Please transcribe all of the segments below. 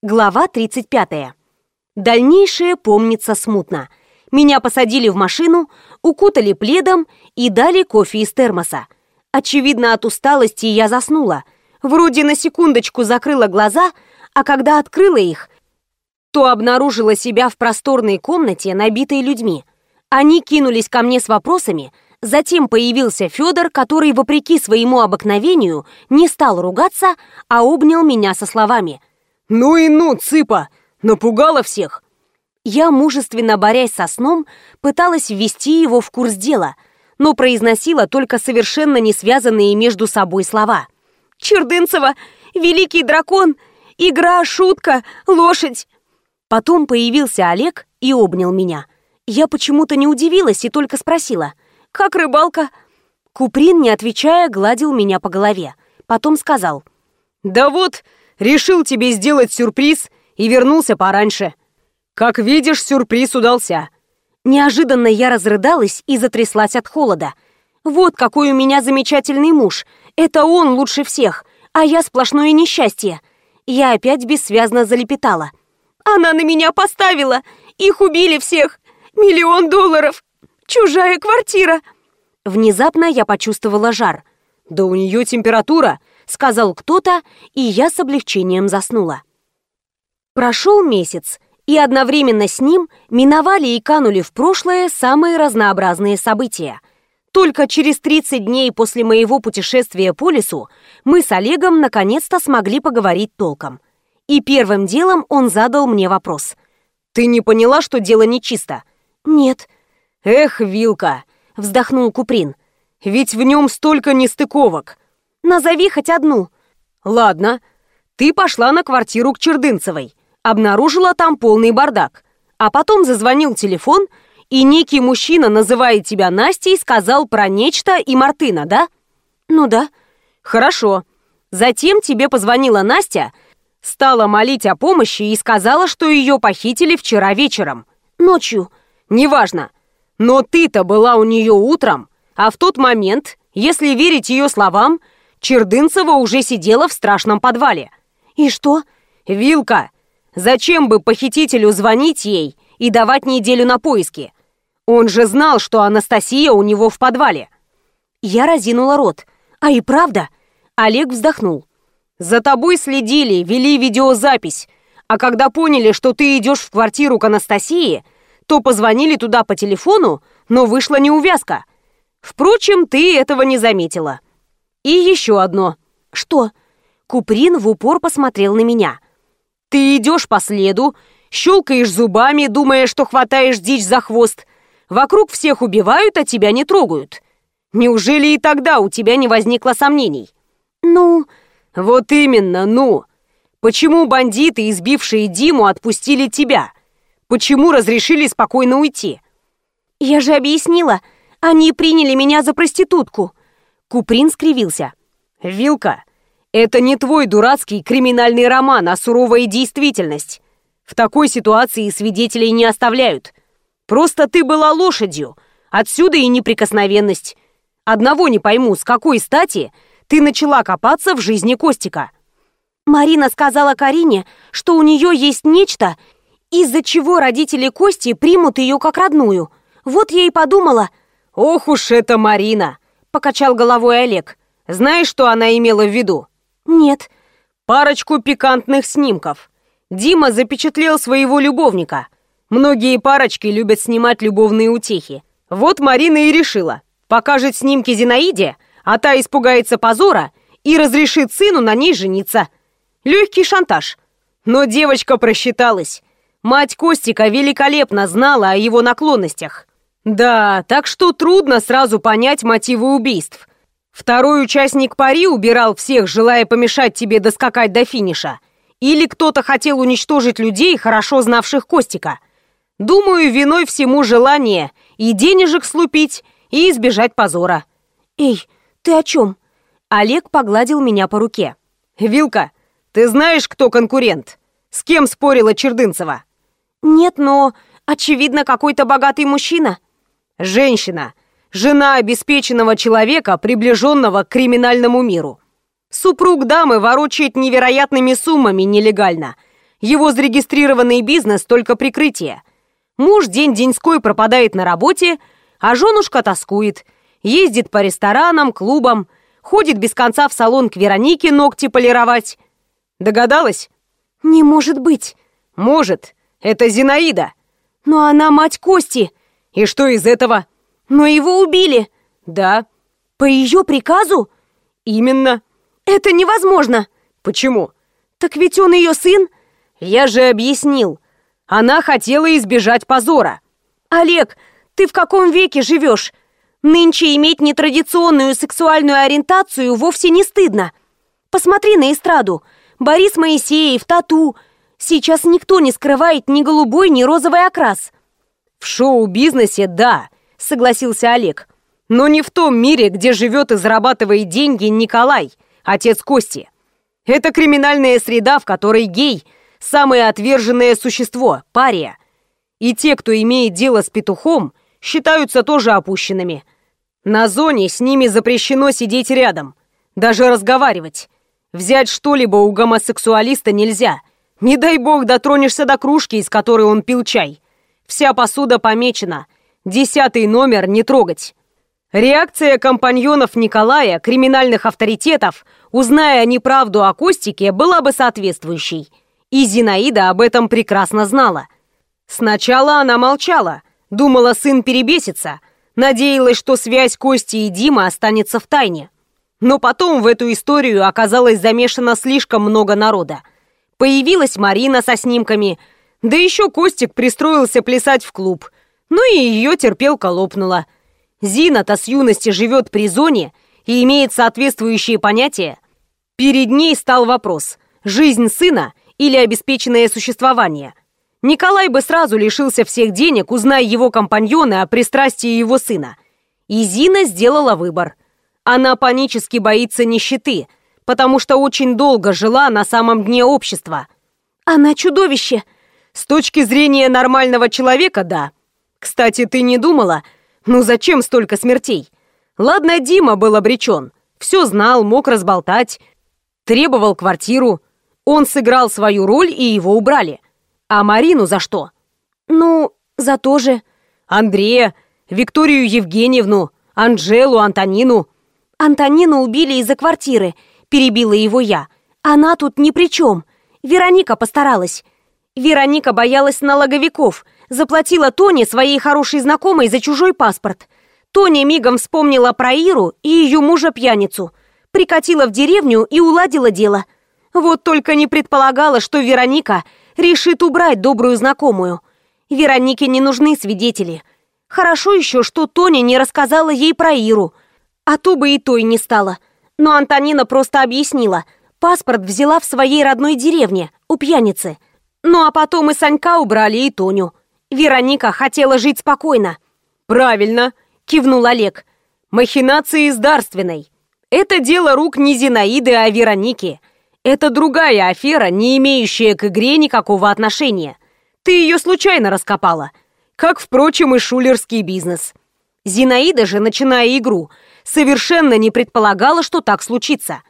Глава 35. Дальнейшее помнится смутно. Меня посадили в машину, укутали пледом и дали кофе из термоса. Очевидно, от усталости я заснула. Вроде на секундочку закрыла глаза, а когда открыла их, то обнаружила себя в просторной комнате, набитой людьми. Они кинулись ко мне с вопросами, затем появился Федор, который, вопреки своему обыкновению, не стал ругаться, а обнял меня со словами – «Ну и ну, цыпа! Напугала всех!» Я, мужественно борясь со сном, пыталась ввести его в курс дела, но произносила только совершенно не связанные между собой слова. «Чердынцева! Великий дракон! Игра, шутка, лошадь!» Потом появился Олег и обнял меня. Я почему-то не удивилась и только спросила. «Как рыбалка?» Куприн, не отвечая, гладил меня по голове. Потом сказал. «Да вот, Решил тебе сделать сюрприз и вернулся пораньше. Как видишь, сюрприз удался. Неожиданно я разрыдалась и затряслась от холода. Вот какой у меня замечательный муж. Это он лучше всех, а я сплошное несчастье. Я опять бессвязно залепетала. Она на меня поставила. Их убили всех. Миллион долларов. Чужая квартира. Внезапно я почувствовала жар. Да у нее температура сказал кто-то, и я с облегчением заснула. Прошел месяц, и одновременно с ним миновали и канули в прошлое самые разнообразные события. Только через 30 дней после моего путешествия по лесу мы с Олегом наконец-то смогли поговорить толком. И первым делом он задал мне вопрос. «Ты не поняла, что дело нечисто?» «Нет». «Эх, Вилка!» — вздохнул Куприн. «Ведь в нем столько нестыковок. Назови хоть одну. Ладно. Ты пошла на квартиру к Чердынцевой. Обнаружила там полный бардак. А потом зазвонил телефон, и некий мужчина, называя тебя Настей, сказал про нечто и Мартына, да? Ну да. Хорошо. Затем тебе позвонила Настя, стала молить о помощи и сказала, что ее похитили вчера вечером. Ночью. Неважно. Но ты-то была у нее утром, а в тот момент, если верить ее словам, Чердынцева уже сидела в страшном подвале. И что? Вилка! Зачем бы похитителю звонить ей и давать неделю на поиски? Он же знал, что Анастасия у него в подвале. Я разинула рот. А и правда? Олег вздохнул. За тобой следили, вели видеозапись. А когда поняли, что ты идешь в квартиру к Анастасии, то позвонили туда по телефону, но вышла неувязка. Впрочем, ты этого не заметила. И еще одно. Что? Куприн в упор посмотрел на меня. Ты идешь по следу, щелкаешь зубами, думая, что хватаешь дичь за хвост. Вокруг всех убивают, а тебя не трогают. Неужели и тогда у тебя не возникло сомнений? Ну... Вот именно, ну. Почему бандиты, избившие Диму, отпустили тебя? Почему разрешили спокойно уйти? Я же объяснила. Они приняли меня за проститутку. Куприн скривился. «Вилка, это не твой дурацкий криминальный роман, а суровая действительность. В такой ситуации свидетелей не оставляют. Просто ты была лошадью, отсюда и неприкосновенность. Одного не пойму, с какой стати ты начала копаться в жизни Костика». Марина сказала Карине, что у нее есть нечто, из-за чего родители Кости примут ее как родную. Вот я и подумала... «Ох уж это Марина!» — покачал головой Олег. «Знаешь, что она имела в виду?» «Нет». «Парочку пикантных снимков. Дима запечатлел своего любовника. Многие парочки любят снимать любовные утехи. Вот Марина и решила. Покажет снимки Зинаиде, а та испугается позора и разрешит сыну на ней жениться. Легкий шантаж. Но девочка просчиталась. Мать Костика великолепно знала о его наклонностях. Да, так что трудно сразу понять мотивы убийств. Второй участник пари убирал всех, желая помешать тебе доскакать до финиша. Или кто-то хотел уничтожить людей, хорошо знавших Костика. Думаю, виной всему желание и денежек слупить, и избежать позора. Эй, ты о чем? Олег погладил меня по руке. Вилка, ты знаешь, кто конкурент? С кем спорила Чердынцева? Нет, но, очевидно, какой-то богатый мужчина. Женщина. Жена обеспеченного человека, приближенного к криминальному миру. Супруг дамы ворочает невероятными суммами нелегально. Его зарегистрированный бизнес только прикрытие. Муж день-деньской пропадает на работе, а женушка тоскует. Ездит по ресторанам, клубам, ходит без конца в салон к Веронике ногти полировать. Догадалась? Не может быть. Может. Это Зинаида. Но она мать Кости. И что из этого? Но его убили. Да. По ее приказу? Именно. Это невозможно. Почему? Так ведь он ее сын. Я же объяснил. Она хотела избежать позора. Олег, ты в каком веке живешь? Нынче иметь нетрадиционную сексуальную ориентацию вовсе не стыдно. Посмотри на эстраду. Борис Моисеев, Тату. Сейчас никто не скрывает ни голубой, ни розовый окрас. В шоу-бизнесе, да, согласился Олег. Но не в том мире, где живет и зарабатывает деньги Николай, отец Кости. Это криминальная среда, в которой гей – самое отверженное существо, пария. И те, кто имеет дело с петухом, считаются тоже опущенными. На зоне с ними запрещено сидеть рядом, даже разговаривать. Взять что-либо у гомосексуалиста нельзя. Не дай бог дотронешься до кружки, из которой он пил чай. Вся посуда помечена. Десятый номер не трогать. Реакция компаньонов Николая, криминальных авторитетов, узная неправду о Костике, была бы соответствующей – и Зинаида об этом прекрасно знала. Сначала она молчала, думала, сын перебесится, надеялась, что связь Кости и Дима останется в тайне. Но потом в эту историю оказалось замешано слишком много народа. Появилась Марина со снимками, да еще Костик пристроился плясать в клуб. Ну и ее терпелка лопнула. Зина-то с юности живет при зоне и имеет соответствующие понятия. Перед ней стал вопрос – жизнь сына или обеспеченное существование. Николай бы сразу лишился всех денег, узная его компаньоны о пристрастии его сына. И Зина сделала выбор. Она панически боится нищеты, потому что очень долго жила на самом дне общества. Она чудовище. С точки зрения нормального человека, да. Кстати, ты не думала? Ну зачем столько смертей? Ладно, Дима был обречен. Все знал, мог разболтать. Требовал квартиру. Он сыграл свою роль, и его убрали. А Марину за что? Ну, за то же. Андрея, Викторию Евгеньевну, Анжелу, Антонину. Антонину убили из-за квартиры, перебила его я. Она тут ни при чем. Вероника постаралась. Вероника боялась налоговиков, заплатила Тоне, своей хорошей знакомой, за чужой паспорт. Тоня мигом вспомнила про Иру и ее мужа-пьяницу, прикатила в деревню и уладила дело – вот только не предполагала, что Вероника решит убрать добрую знакомую. Веронике не нужны свидетели. Хорошо еще, что Тоня не рассказала ей про Иру, а то бы и той не стало. Но Антонина просто объяснила. Паспорт взяла в своей родной деревне, у пьяницы. Ну а потом и Санька убрали, и Тоню. Вероника хотела жить спокойно. «Правильно», — кивнул Олег. «Махинации с Дарственной. Это дело рук не Зинаиды, а Вероники. Это другая афера, не имеющая к игре никакого отношения. Ты ее случайно раскопала. Как, впрочем, и шулерский бизнес. Зинаида же, начиная игру, совершенно не предполагала, что так случится.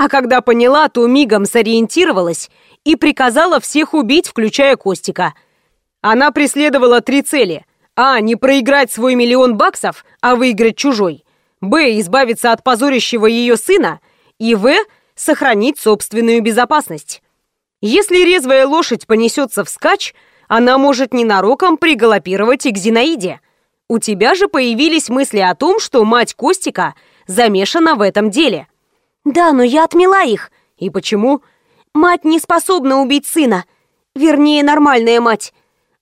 А когда поняла, то мигом сориентировалась и приказала всех убить, включая Костика. Она преследовала три цели. А. Не проиграть свой миллион баксов, а выиграть чужой. Б. Избавиться от позорящего ее сына. И В сохранить собственную безопасность. Если резвая лошадь понесется вскачь, она может ненароком пригалопировать и к Зинаиде. У тебя же появились мысли о том, что мать Костика замешана в этом деле. Да, но я отмела их. И почему? Мать не способна убить сына. Вернее, нормальная мать.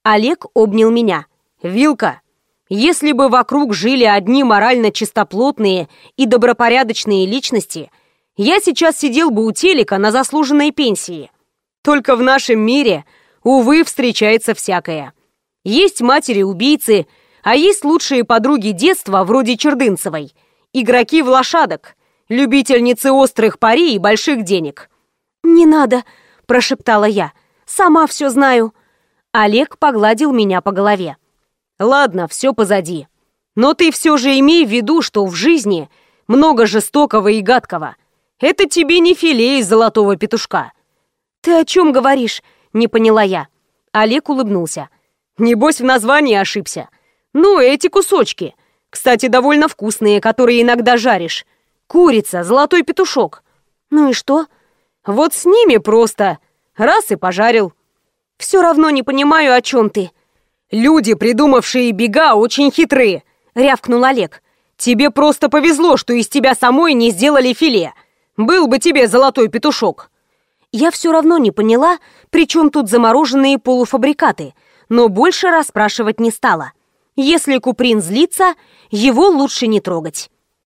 Олег обнял меня. Вилка, если бы вокруг жили одни морально чистоплотные и добропорядочные личности, я сейчас сидел бы у телека на заслуженной пенсии. Только в нашем мире, увы, встречается всякое. Есть матери-убийцы, а есть лучшие подруги детства, вроде Чердынцевой, игроки в лошадок, любительницы острых пари и больших денег. «Не надо», – прошептала я, – «сама все знаю». Олег погладил меня по голове. «Ладно, все позади. Но ты все же имей в виду, что в жизни много жестокого и гадкого – это тебе не филе из золотого петушка. Ты о чем говоришь? Не поняла я. Олег улыбнулся. Небось, в названии ошибся. Ну, эти кусочки. Кстати, довольно вкусные, которые иногда жаришь. Курица, золотой петушок. Ну и что? Вот с ними просто. Раз и пожарил. Все равно не понимаю, о чем ты. Люди, придумавшие бега, очень хитрые, рявкнул Олег. Тебе просто повезло, что из тебя самой не сделали филе. Был бы тебе золотой петушок. Я все равно не поняла, при чем тут замороженные полуфабрикаты, но больше расспрашивать не стала. Если Куприн злится, его лучше не трогать.